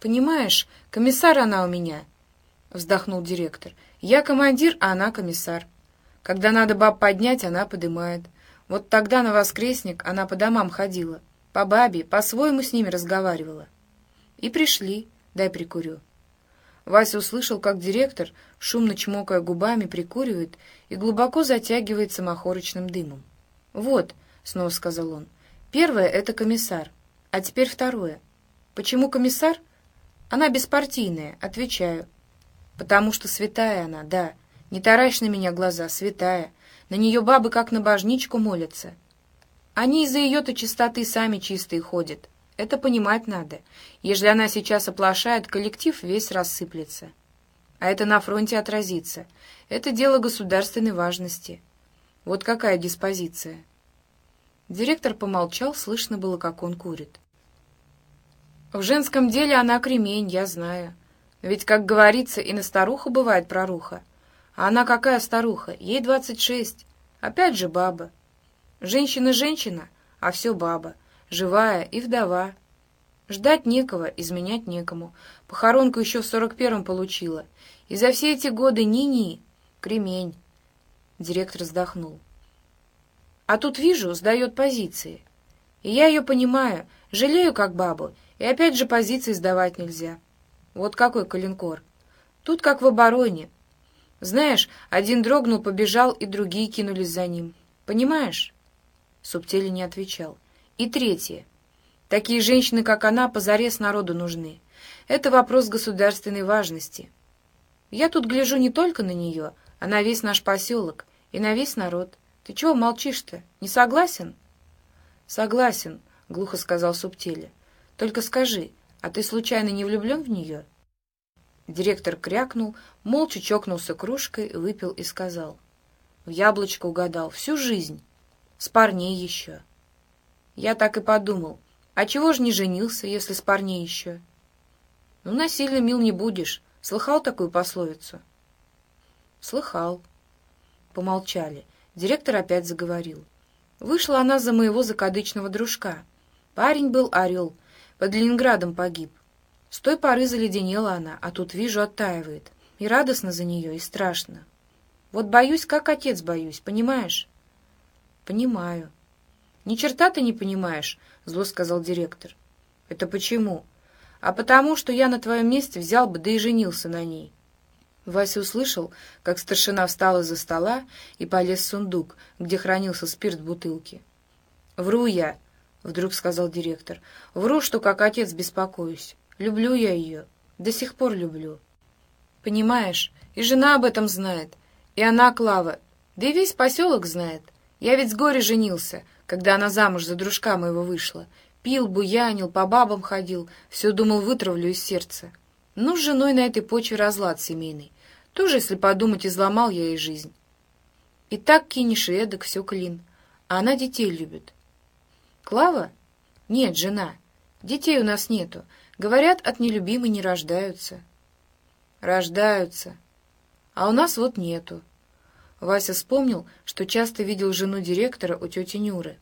«Понимаешь, комиссар она у меня», — вздохнул директор. «Я командир, а она комиссар. Когда надо баб поднять, она подымает. Вот тогда на воскресник она по домам ходила, по бабе, по-своему с ними разговаривала. И пришли, дай прикурю». Вася услышал, как директор, шумно чмокая губами, прикуривает и глубоко затягивается махорочным дымом. «Вот», — снова сказал он, — «первое — это комиссар, а теперь второе. Почему комиссар?» Она беспартийная, отвечаю. Потому что святая она, да. Не таращь на меня глаза, святая. На нее бабы как на божничку молятся. Они из-за ее-то чистоты сами чистые ходят. Это понимать надо. Если она сейчас оплошает, коллектив весь рассыплется. А это на фронте отразится. Это дело государственной важности. Вот какая диспозиция. Директор помолчал, слышно было, как он курит. В женском деле она кремень, я знаю. Ведь, как говорится, и на старуху бывает проруха. А она какая старуха? Ей двадцать шесть. Опять же баба. Женщина-женщина, а все баба. Живая и вдова. Ждать некого, изменять некому. Похоронку еще в сорок первом получила. И за все эти годы ни-ни. Кремень. Директор вздохнул. А тут вижу, сдает позиции. И я ее понимаю, жалею как бабу, и опять же позиции сдавать нельзя. Вот какой калинкор. Тут как в обороне. Знаешь, один дрогнул, побежал, и другие кинулись за ним. Понимаешь? Субтели не отвечал. И третье. Такие женщины, как она, позарез народу нужны. Это вопрос государственной важности. Я тут гляжу не только на нее, а на весь наш поселок и на весь народ. Ты чего молчишь-то? Не согласен? Согласен, — глухо сказал Субтели. Только скажи, а ты случайно не влюблен в нее?» Директор крякнул, молча чокнулся кружкой, выпил и сказал. «В яблочко угадал. Всю жизнь. С парней еще». Я так и подумал. А чего же не женился, если с парней еще? Ну, насильно мил не будешь. Слыхал такую пословицу? Слыхал. Помолчали. Директор опять заговорил. Вышла она за моего закадычного дружка. Парень был орел, под Ленинградом погиб. С той поры заледенела она, а тут, вижу, оттаивает. И радостно за нее, и страшно. Вот боюсь, как отец боюсь, понимаешь? Понимаю. Ни черта ты не понимаешь, зло сказал директор. Это почему? А потому, что я на твоем месте взял бы, да и женился на ней. Вася услышал, как старшина встал из-за стола и полез в сундук, где хранился спирт в бутылке. «Вру я!» — вдруг сказал директор. «Вру, что как отец беспокоюсь. Люблю я ее. До сих пор люблю. Понимаешь, и жена об этом знает, и она, Клава, да и весь поселок знает. Я ведь с горя женился, когда она замуж за дружка моего вышла. Пил, буянил, по бабам ходил, все думал, вытравлю из сердца. Ну, с женой на этой почве разлад семейный. Тоже, если подумать, изломал я ей жизнь. И так кинешь и эдак, все клин. А она детей любит. Клава? Нет, жена. Детей у нас нету. Говорят, от нелюбимой не рождаются. Рождаются. А у нас вот нету. Вася вспомнил, что часто видел жену директора у тети Нюры.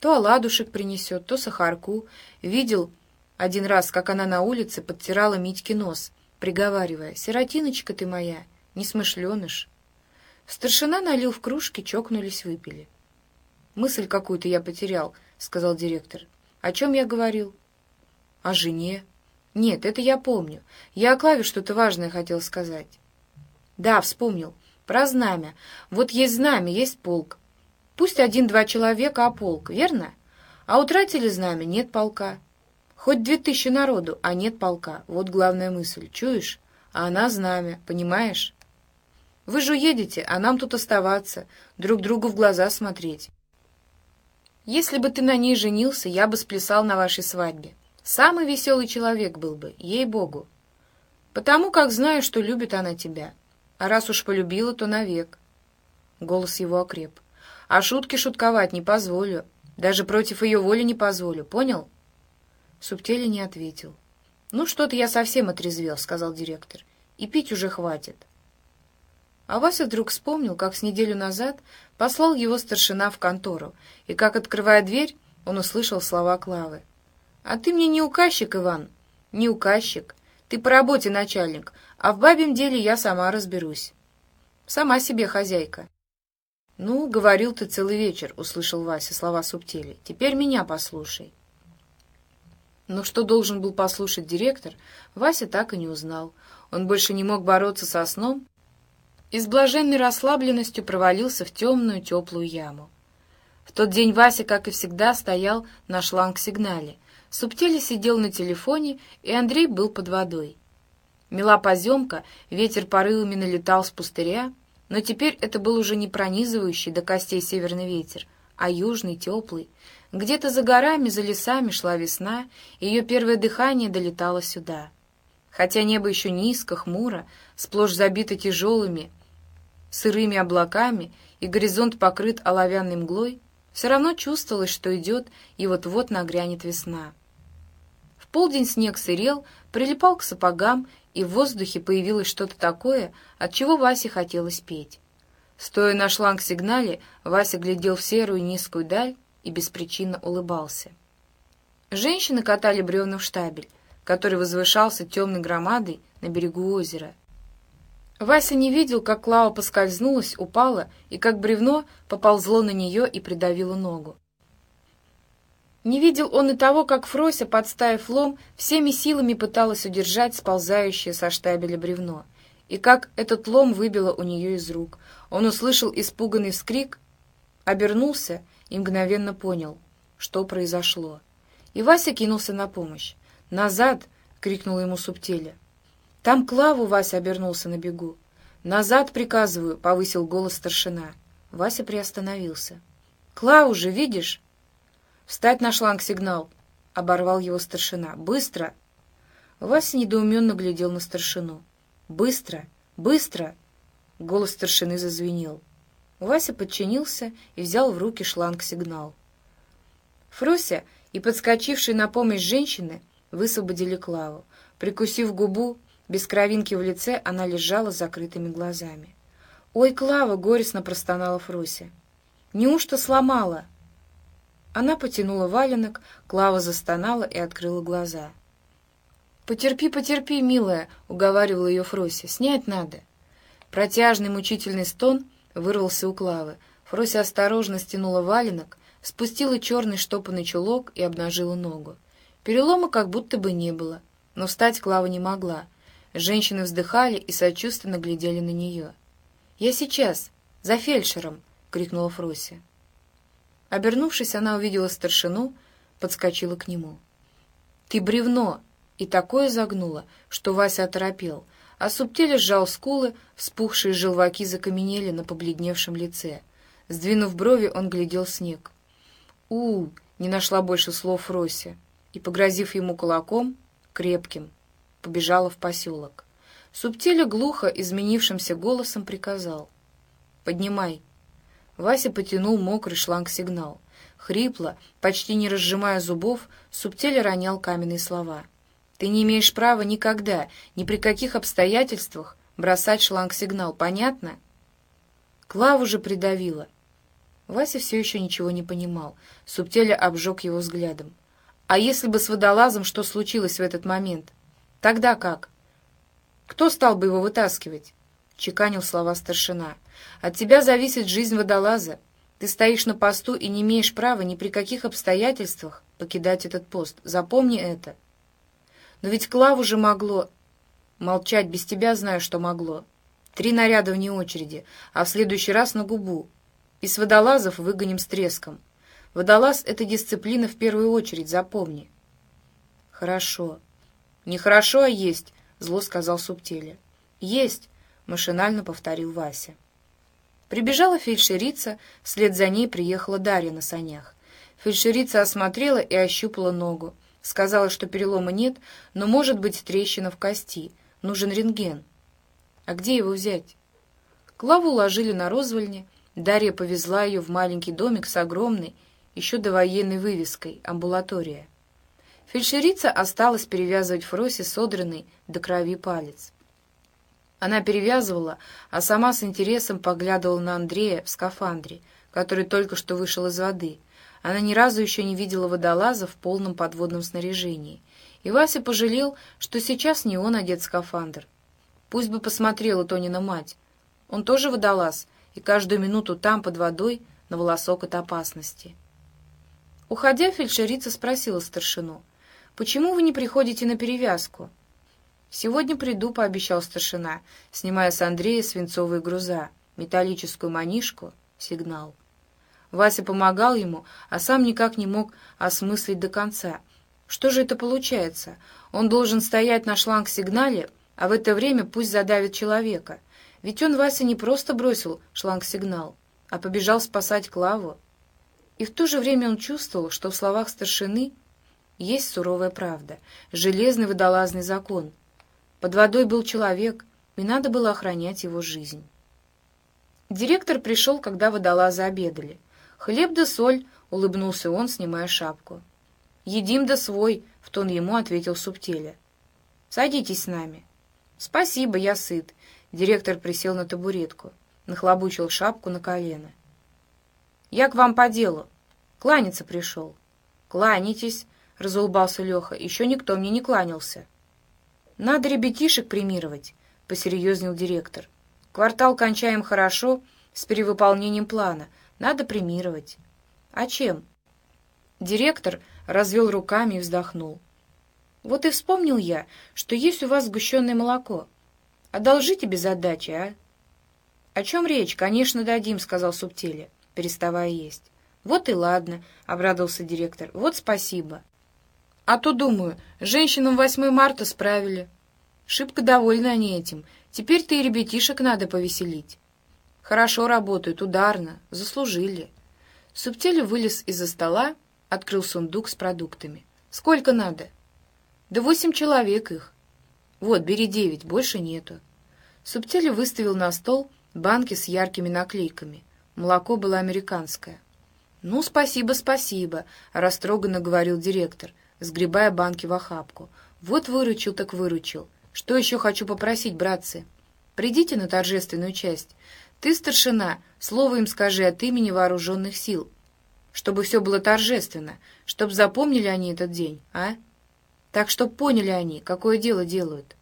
То оладушек принесет, то сахарку. Видел один раз, как она на улице подтирала Митьке нос, приговаривая, «Сиротиночка ты моя, несмышленыш». Старшина налил в кружки, чокнулись, выпили. «Мысль какую-то я потерял», — сказал директор. «О чем я говорил?» «О жене». «Нет, это я помню. Я о Клаве что-то важное хотел сказать». «Да, вспомнил. Про знамя. Вот есть знамя, есть полк. Пусть один-два человека, а полк, верно? А утратили знамя, нет полка. Хоть две тысячи народу, а нет полка. Вот главная мысль. Чуешь? А она знамя, понимаешь? Вы же уедете, а нам тут оставаться, друг другу в глаза смотреть. Если бы ты на ней женился, я бы сплясал на вашей свадьбе. Самый веселый человек был бы, ей-богу. Потому как знаю, что любит она тебя. А раз уж полюбила, то навек. Голос его окреп. А шутки шутковать не позволю. Даже против ее воли не позволю, понял? Субтели не ответил. «Ну, что-то я совсем отрезвел», — сказал директор. «И пить уже хватит». А Вася вдруг вспомнил, как с неделю назад послал его старшина в контору, и как, открывая дверь, он услышал слова Клавы. «А ты мне не указчик, Иван, не указчик. Ты по работе начальник, а в бабьем деле я сама разберусь. Сама себе хозяйка. «Ну, говорил ты целый вечер», — услышал Вася слова субтили. «Теперь меня послушай». Но что должен был послушать директор, Вася так и не узнал. Он больше не мог бороться со сном и с блаженной расслабленностью провалился в темную теплую яму. В тот день Вася, как и всегда, стоял на шланг-сигнале. Субтили сидел на телефоне, и Андрей был под водой. Мела поземка, ветер порывами налетал с пустыря, но теперь это был уже не пронизывающий до костей северный ветер, а южный, теплый, где-то за горами, за лесами шла весна, и ее первое дыхание долетало сюда. Хотя небо еще низко, хмуро, сплошь забито тяжелыми, сырыми облаками, и горизонт покрыт оловянной мглой, все равно чувствовалось, что идет, и вот-вот нагрянет весна. В полдень снег сырел, прилипал к сапогам, и в воздухе появилось что-то такое, от чего Васе хотелось петь. Стоя на шланг-сигнале, Вася глядел в серую низкую даль, и беспричинно улыбался. Женщины катали бревна в штабель, который возвышался темной громадой на берегу озера. Вася не видел, как Клава поскользнулась, упала, и как бревно поползло на нее и придавило ногу. Не видел он и того, как Фрося, подставив лом, всеми силами пыталась удержать сползающее со штабеля бревно, и как этот лом выбило у нее из рук. Он услышал испуганный вскрик, обернулся и мгновенно понял, что произошло. И Вася кинулся на помощь. «Назад!» — крикнула ему субтиля. «Там Клаву!» — Вася обернулся на бегу. «Назад приказываю!» — повысил голос старшина. Вася приостановился. «Клаву же, видишь?» «Встать на шланг-сигнал!» — оборвал его старшина. «Быстро!» Вася недоуменно глядел на старшину. «Быстро! Быстро!» Голос старшины зазвенел. Вася подчинился и взял в руки шланг-сигнал. Фрося и подскочившие на помощь женщины высвободили Клаву. Прикусив губу, без кровинки в лице, она лежала с закрытыми глазами. «Ой, Клава!» — горестно простонала Фрося. «Неужто сломала?» Она потянула валенок, Клава застонала и открыла глаза. «Потерпи, потерпи, милая!» — уговаривала ее Фрося. «Снять надо!» Протяжный мучительный стон — вырвался у Клавы. Фрося осторожно стянула валенок, спустила черный штопанный чулок и обнажила ногу. Перелома как будто бы не было, но встать Клава не могла. Женщины вздыхали и сочувственно глядели на нее. «Я сейчас! За фельдшером!» — крикнула Фрося. Обернувшись, она увидела старшину, подскочила к нему. «Ты бревно!» И такое загнула, что Вася оторопел — а субтиль сжал скулы, вспухшие желваки закаменели на побледневшем лице. Сдвинув брови, он глядел снег. у не нашла больше слов Рося, и, погрозив ему кулаком, крепким, побежала в поселок. Субтиля глухо, изменившимся голосом приказал. «Поднимай». Вася потянул мокрый шланг-сигнал. Хрипло, почти не разжимая зубов, Субтиля ронял каменные слова — ты не имеешь права никогда, ни при каких обстоятельствах бросать шланг-сигнал, понятно? Клаву же придавила. Вася все еще ничего не понимал. Субтеля обжег его взглядом. А если бы с водолазом что случилось в этот момент? Тогда как? Кто стал бы его вытаскивать? Чеканил слова старшина. От тебя зависит жизнь водолаза. Ты стоишь на посту и не имеешь права ни при каких обстоятельствах покидать этот пост. Запомни это. Но ведь Клаву же могло... Молчать без тебя знаю, что могло. Три наряда вне очереди, а в следующий раз на губу. И с водолазов выгоним с треском. Водолаз — это дисциплина в первую очередь, запомни. Хорошо. Не хорошо, а есть, — зло сказал Субтеле. Есть, — машинально повторил Вася. Прибежала фельдшерица, вслед за ней приехала Дарья на санях. Фельдшерица осмотрела и ощупала ногу. Сказала, что перелома нет, но может быть трещина в кости. Нужен рентген. А где его взять? Клаву уложили на розвольне. Дарья повезла ее в маленький домик с огромной, еще довоенной вывеской «Амбулатория». Фельдшерица осталась перевязывать Фросе содранный до крови палец. Она перевязывала, а сама с интересом поглядывала на Андрея в скафандре, который только что вышел из воды — она ни разу еще не видела водолаза в полном подводном снаряжении И Вася пожалел, что сейчас не он одет скафандр. Пусть бы посмотрела Тонина мать. Он тоже водолаз, и каждую минуту там, под водой, на волосок от опасности. Уходя, фельдшерица спросила старшину, «Почему вы не приходите на перевязку?» «Сегодня приду», — пообещал старшина, снимая с Андрея свинцовые груза, металлическую манишку, сигнал. Вася помогал ему, а сам никак не мог осмыслить до конца. Что же это получается? Он должен стоять на шланг-сигнале, а в это время пусть задавит человека. Ведь он, Вася, не просто бросил шланг-сигнал, а побежал спасать Клаву. И в то же время он чувствовал, что в словах старшины есть суровая правда, железный водолазный закон. Под водой был человек, и надо было охранять его жизнь. Директор пришел, когда водолазы обедали. «Хлеб да соль», — улыбнулся он, снимая шапку. «Едим да свой», — в тон ему ответил Субтеля. «Садитесь с нами». «Спасибо, я сыт». Директор присел на табуретку, нахлобучил шапку на колено. «Я к вам по делу. Кланяться пришел». «Кланяйтесь», — разулыбался Леха. «Еще никто мне не кланялся». «Надо ребятишек премировать», — посерьезнел директор. «Квартал кончаем хорошо, с перевыполнением плана. Надо премировать». «А чем?» Директор развел руками и вздохнул. Вот и вспомнил я, что есть у вас сгущенное молоко. Одолжите без отдачи, а? — О чем речь? Конечно, дадим, — сказал Субтеле, переставая есть. — Вот и ладно, — обрадовался директор. — Вот спасибо. — А то, думаю, женщинам 8 марта справили. Шибко довольны они этим. Теперь-то и ребятишек надо повеселить. Хорошо работают, ударно, заслужили. Субтеле вылез из-за стола, открыл сундук с продуктами. Сколько надо? — да восемь человек их. Вот, бери девять, больше нету. Субтиль выставил на стол банки с яркими наклейками. Молоко было американское. «Ну, спасибо, спасибо», — растроганно говорил директор, сгребая банки в охапку. «Вот выручил так выручил. Что еще хочу попросить, братцы? Придите на торжественную часть. Ты, старшина, слово им скажи от имени вооруженных сил, чтобы все было торжественно, чтобы запомнили они этот день, а?» Так что поняли они, какое дело делают.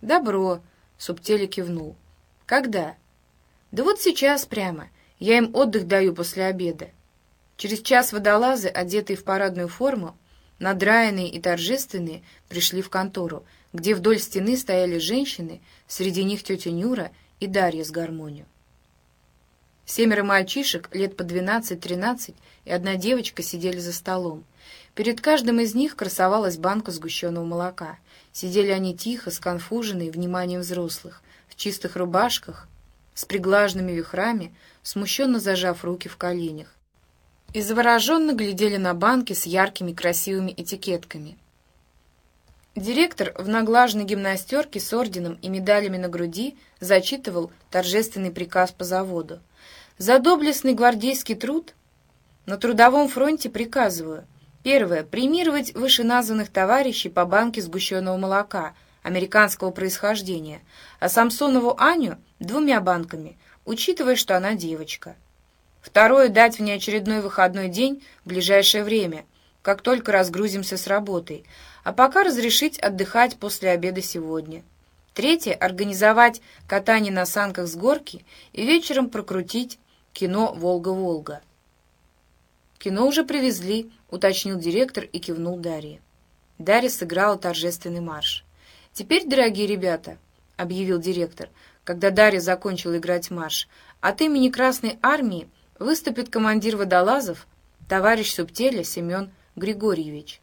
«Добро», — Субтели кивнул. «Когда?» «Да вот сейчас прямо. Я им отдых даю после обеда». Через час водолазы, одетые в парадную форму, надраенные и торжественные, пришли в контору, где вдоль стены стояли женщины, среди них тетя Нюра и Дарья с гармонию. Семеро мальчишек, лет по двенадцать-тринадцать, и одна девочка сидели за столом. Перед каждым из них красовалась банка сгущенного молока. Сидели они тихо, сконфуженные вниманием взрослых, в чистых рубашках, с приглаженными вихрами, смущенно зажав руки в коленях. И завороженно глядели на банки с яркими красивыми этикетками. Директор в наглаженной гимнастерке с орденом и медалями на груди зачитывал торжественный приказ по заводу. «За доблестный гвардейский труд на трудовом фронте приказываю — Первое. Премировать вышеназванных товарищей по банке сгущенного молока американского происхождения, а Самсонову Аню двумя банками, учитывая, что она девочка. Второе. Дать внеочередной выходной день в ближайшее время, как только разгрузимся с работой, а пока разрешить отдыхать после обеда сегодня. Третье. Организовать катание на санках с горки и вечером прокрутить кино «Волга-Волга». «Кино уже привезли», — уточнил директор и кивнул Дарье. Дарья сыграла торжественный марш. «Теперь, дорогие ребята», — объявил директор, когда Дарья закончила играть марш, «от имени Красной Армии выступит командир водолазов, товарищ Субтеля Семен Григорьевич».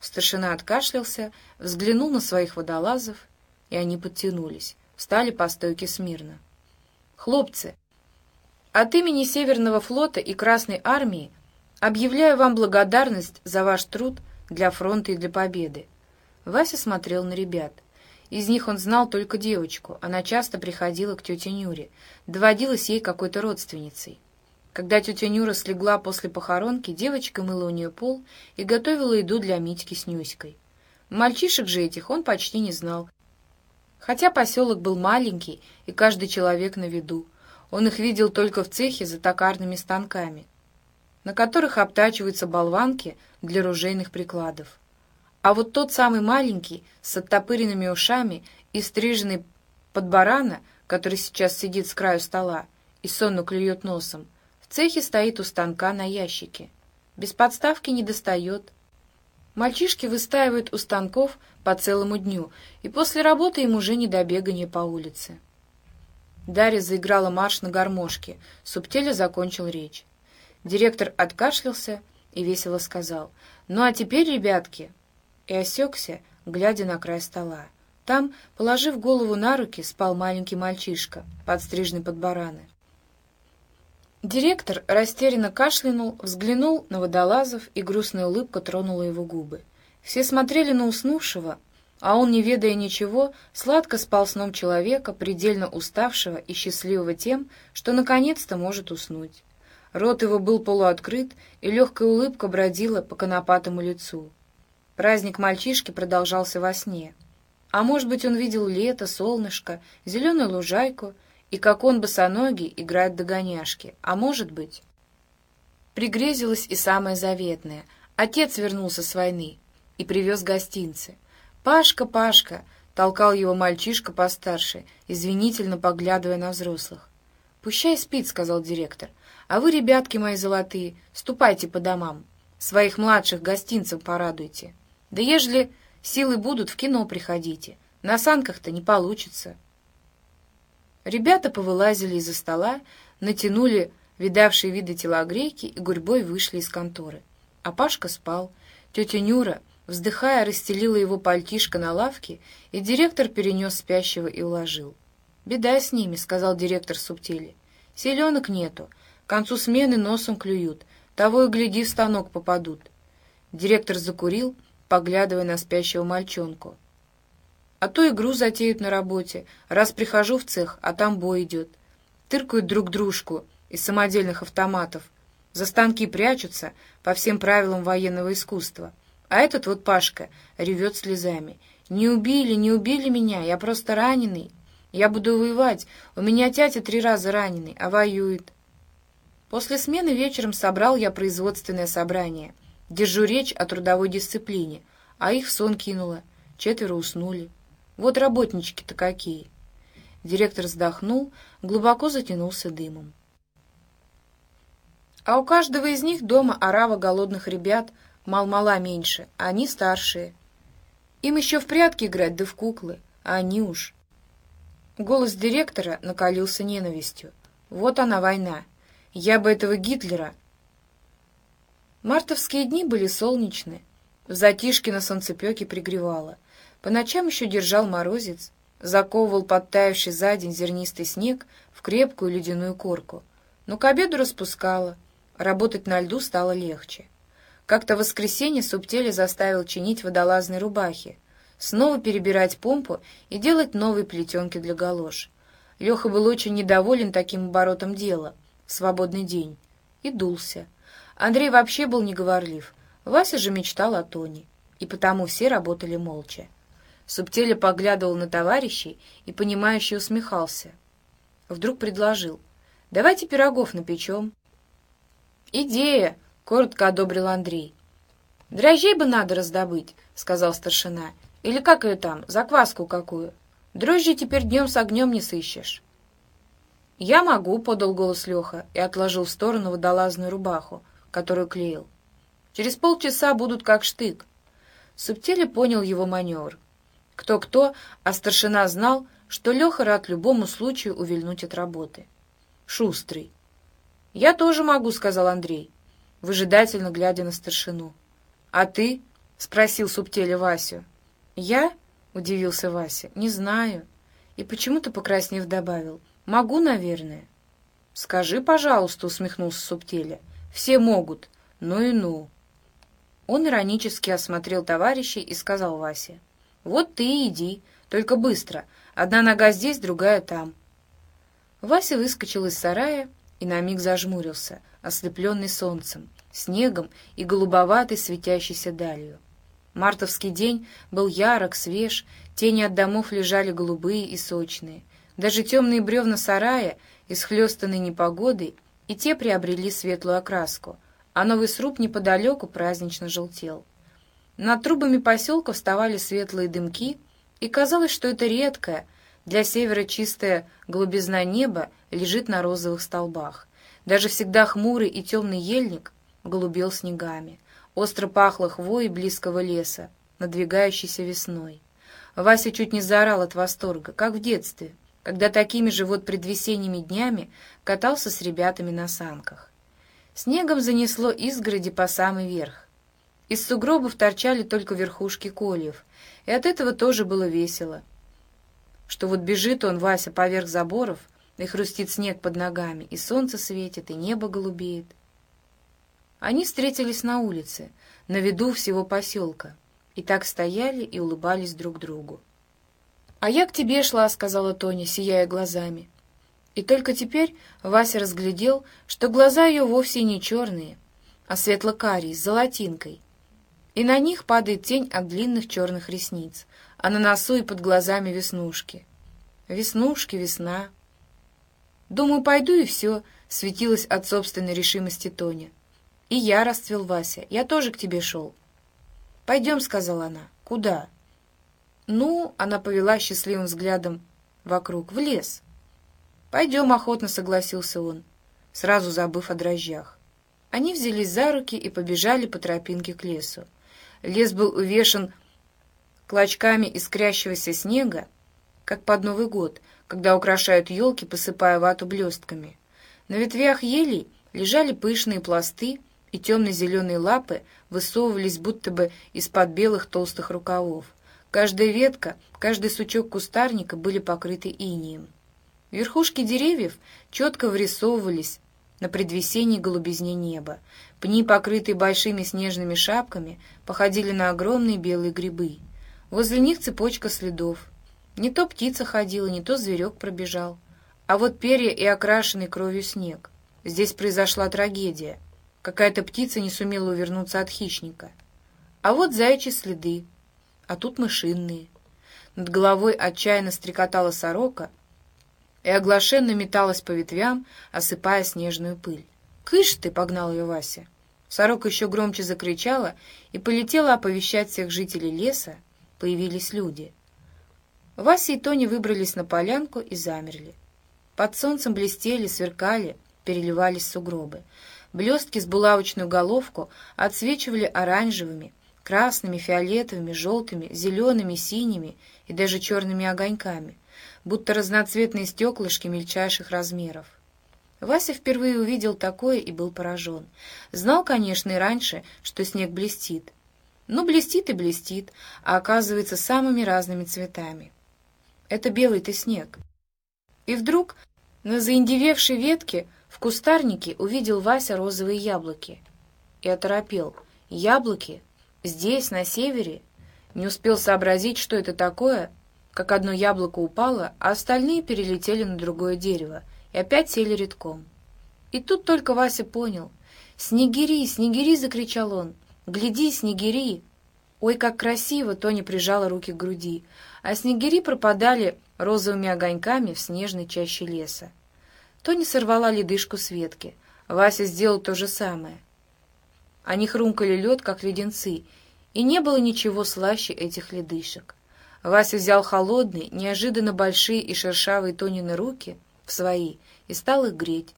Старшина откашлялся, взглянул на своих водолазов, и они подтянулись, встали по стойке смирно. «Хлопцы, от имени Северного флота и Красной Армии Объявляю вам благодарность за ваш труд для фронта и для победы. Вася смотрел на ребят. Из них он знал только девочку. Она часто приходила к тете Нюре. Доводилась ей какой-то родственницей. Когда тетя Нюра слегла после похоронки, девочка мыла у нее пол и готовила еду для Митьки с Нюськой. Мальчишек же этих он почти не знал. Хотя поселок был маленький, и каждый человек на виду. Он их видел только в цехе за токарными станками — на которых обтачиваются болванки для ружейных прикладов. А вот тот самый маленький, с оттопыренными ушами и стриженный под барана, который сейчас сидит с краю стола и сонно клюет носом, в цехе стоит у станка на ящике. Без подставки не достает. Мальчишки выстаивают у станков по целому дню, и после работы им уже не до бегания по улице. Дарья заиграла марш на гармошке, Субтеля закончил речь. Директор откашлялся и весело сказал, «Ну а теперь, ребятки...» И осекся, глядя на край стола. Там, положив голову на руки, спал маленький мальчишка, подстриженный под бараны. Директор растерянно кашлянул, взглянул на водолазов, и грустная улыбка тронула его губы. Все смотрели на уснувшего, а он, не ведая ничего, сладко спал сном человека, предельно уставшего и счастливого тем, что наконец-то может уснуть. Рот его был полуоткрыт, и легкая улыбка бродила по конопатому лицу. Праздник мальчишки продолжался во сне. А может быть, он видел лето, солнышко, зеленую лужайку — и как он босоногий играет догоняшки, а может быть... Пригрезилось и самое заветное. Отец вернулся с войны и привез гостинцы. «Пашка, Пашка!» — толкал его мальчишка постарше, извинительно поглядывая на взрослых. «Пущай спит», — сказал директор. «А вы, ребятки мои золотые, ступайте по домам. Своих младших гостинцев порадуйте. Да ежели силы будут, в кино приходите. На санках-то не получится». Ребята повылазили из-за стола, натянули видавшие виды телогрейки и гурьбой вышли из конторы. А Пашка спал. Тетя Нюра, вздыхая, расстелила его пальтишко на лавке, и директор перенес спящего и уложил. «Беда с ними», — сказал директор субтили. «Селенок нету. К концу смены носом клюют. Того и гляди, в станок попадут». Директор закурил, поглядывая на спящего мальчонку. А то игру затеют на работе. Раз прихожу в цех, а там бой идет. Тыркают друг дружку из самодельных автоматов. За станки прячутся по всем правилам военного искусства. А этот вот Пашка ревет слезами. «Не убили, не убили меня, я просто раненый. Я буду воевать. У меня тятя три раза раненый, а воюет». После смены вечером собрал я производственное собрание. Держу речь о трудовой дисциплине, а их в сон кинуло. Четверо уснули. Вот работнички-то какие!» Директор вздохнул, глубоко затянулся дымом. А у каждого из них дома орава голодных ребят, мал-мала меньше, а они старшие. Им еще в прятки играть, да в куклы, а они уж... Голос директора накалился ненавистью. Вот она, война. Я бы этого Гитлера... Мартовские дни были солнечные. В затишке на солнцепеке пригревало. По ночам еще держал морозец, заковывал подтаявший за день зернистый снег в крепкую ледяную корку. Но к обеду распускало, работать на льду стало легче. Как-то в воскресенье Субтели заставил чинить водолазные рубахи, снова перебирать помпу и делать новые плетенки для галош. Леха был очень недоволен таким оборотом дела в свободный день и дулся. Андрей вообще был неговорлив, Вася же мечтал о Тоне, и потому все работали молча. Субтеля поглядывал на товарищей и, понимающе усмехался. Вдруг предложил. «Давайте пирогов напечем». «Идея!» — коротко одобрил Андрей. «Дрожжей бы надо раздобыть», — сказал старшина. «Или как ее там, закваску какую? Дрожжи теперь днем с огнем не сыщешь». «Я могу», — подал голос Леха и отложил в сторону водолазную рубаху, которую клеил. «Через полчаса будут как штык». Субтели понял его маневр. Кто-кто, а старшина знал, что Леха рад любому случаю увильнуть от работы. Шустрый. «Я тоже могу», — сказал Андрей, выжидательно глядя на старшину. «А ты?» — спросил субтеля Васю. «Я?» — удивился Вася. «Не знаю». И почему-то, покраснев, добавил. «Могу, наверное». «Скажи, пожалуйста», — усмехнулся субтеля. «Все могут. Ну и ну». Он иронически осмотрел товарищей и сказал Васе. «Вот ты и иди, только быстро. Одна нога здесь, другая там». Вася выскочил из сарая и на миг зажмурился, ослепленный солнцем, снегом и голубоватой светящейся далью. Мартовский день был ярок, свеж, тени от домов лежали голубые и сочные. Даже темные бревна сарая, исхлестанные непогодой, и те приобрели светлую окраску, а новый сруб неподалеку празднично желтел. Над трубами поселка вставали светлые дымки, и казалось, что это редкое, для севера чистая голубизна неба лежит на розовых столбах. Даже всегда хмурый и темный ельник голубел снегами. Остро пахло хвоей близкого леса, надвигающейся весной. Вася чуть не заорал от восторга, как в детстве, когда такими же вот предвесенними днями катался с ребятами на санках. Снегом занесло изгороди по самый верх. Из сугробов торчали только верхушки кольев, и от этого тоже было весело. Что вот бежит он, Вася, поверх заборов, и хрустит снег под ногами, и солнце светит, и небо голубеет. Они встретились на улице, на виду всего поселка, и так стояли и улыбались друг другу. «А я к тебе шла», — сказала Тоня, сияя глазами. И только теперь Вася разглядел, что глаза ее вовсе не черные, а светло-карие, с золотинкой. И на них падает тень от длинных черных ресниц, а на носу и под глазами веснушки. Веснушки, весна. «Думаю, пойду и все», — светилась от собственной решимости Тоня. «И я расцвел Вася, я тоже к тебе шел». «Пойдем», — сказала она. «Куда?» «Ну», — она повела счастливым взглядом вокруг, — «в лес». «Пойдем», — охотно согласился он, сразу забыв о дрожжах. Они взялись за руки и побежали по тропинке к лесу. Лес был увешан клочками искрящегося снега, как под Новый год, когда украшают елки, посыпая вату блестками. На ветвях елей лежали пышные пласты, и темно-зеленые лапы высовывались будто бы из-под белых толстых рукавов. Каждая ветка, каждый сучок кустарника были покрыты инием. Верхушки деревьев четко вырисовывались на предвесенней голубизне неба. Пни, покрытые большими снежными шапками, походили на огромные белые грибы. Возле них цепочка следов. Не то птица ходила, не то зверек пробежал. А вот перья и окрашенный кровью снег. Здесь произошла трагедия. Какая-то птица не сумела увернуться от хищника. А вот заячьи следы, а тут мышиные. Над головой отчаянно стрекотала сорока — и оглашенно металась по ветвям, осыпая снежную пыль. «Кыш ты!» — погнал ее Вася. Сорока еще громче закричала и полетела оповещать всех жителей леса. Появились люди. Вася и Тони выбрались на полянку и замерли. Под солнцем блестели, сверкали, переливались сугробы. Блестки с булавочную головку отсвечивали оранжевыми, красными, фиолетовыми, желтыми, зелеными, синими и даже черными огоньками — будто разноцветные стеклышки мельчайших размеров. Вася впервые увидел такое и был поражен. Знал, конечно, и раньше, что снег блестит. Ну, блестит и блестит, а оказывается самыми разными цветами. Это белый-то снег. И вдруг на заиндевевшей ветке в кустарнике увидел Вася розовые яблоки. И оторопел. Яблоки? Здесь, на севере? Не успел сообразить, что это такое — как одно яблоко упало, а остальные перелетели на другое дерево и опять сели редком. И тут только Вася понял. «Снегири, снегири!» — закричал он. «Гляди, снегири!» Ой, как красиво! Тони прижала руки к груди, а снегири пропадали розовыми огоньками в снежной чаще леса. Тони сорвала ледышку с ветки. Вася сделал то же самое. Они хрумкали лед, как леденцы, и не было ничего слаще этих ледышек. Вася взял холодные, неожиданно большие и шершавые Тонины руки в свои и стал их греть.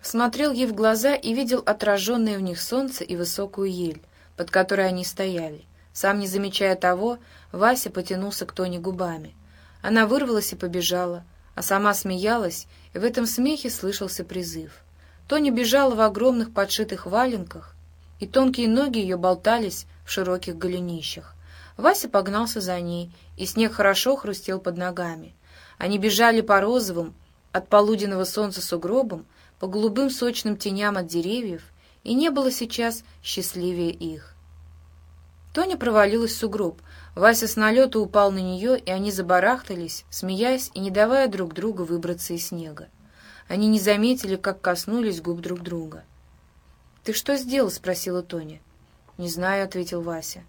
Смотрел ей в глаза и видел отраженное в них солнце и высокую ель, под которой они стояли. Сам не замечая того, Вася потянулся к Тоне губами. Она вырвалась и побежала, а сама смеялась, и в этом смехе слышался призыв. Тоня бежала в огромных подшитых валенках, и тонкие ноги ее болтались в широких голенищах. Вася погнался за ней, и снег хорошо хрустел под ногами. Они бежали по розовым, от полуденного солнца сугробам, по голубым сочным теням от деревьев, и не было сейчас счастливее их. Тоня провалилась в сугроб. Вася с налета упал на нее, и они забарахтались, смеясь и не давая друг другу выбраться из снега. Они не заметили, как коснулись губ друг друга. «Ты что сделал?» — спросила Тоня. «Не знаю», — ответил Вася.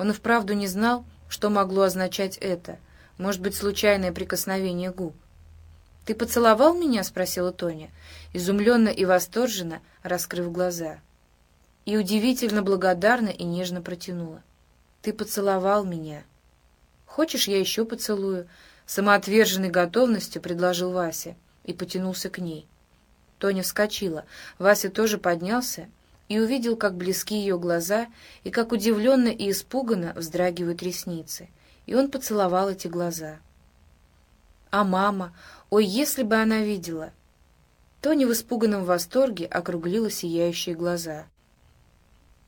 Он и вправду не знал, что могло означать это. Может быть, случайное прикосновение губ. «Ты поцеловал меня?» — спросила Тоня, изумленно и восторженно, раскрыв глаза. И удивительно благодарно и нежно протянула. Ты поцеловал меня. Хочешь, я еще поцелую? Самоотверженной готовностью предложил Вася и потянулся к ней. Тоня вскочила. Вася тоже поднялся и увидел, как близки ее глаза и как удивленно и испуганно вздрагивают ресницы. И он поцеловал эти глаза. А мама, ой, если бы она видела! Тоня в испуганном восторге округлила сияющие глаза —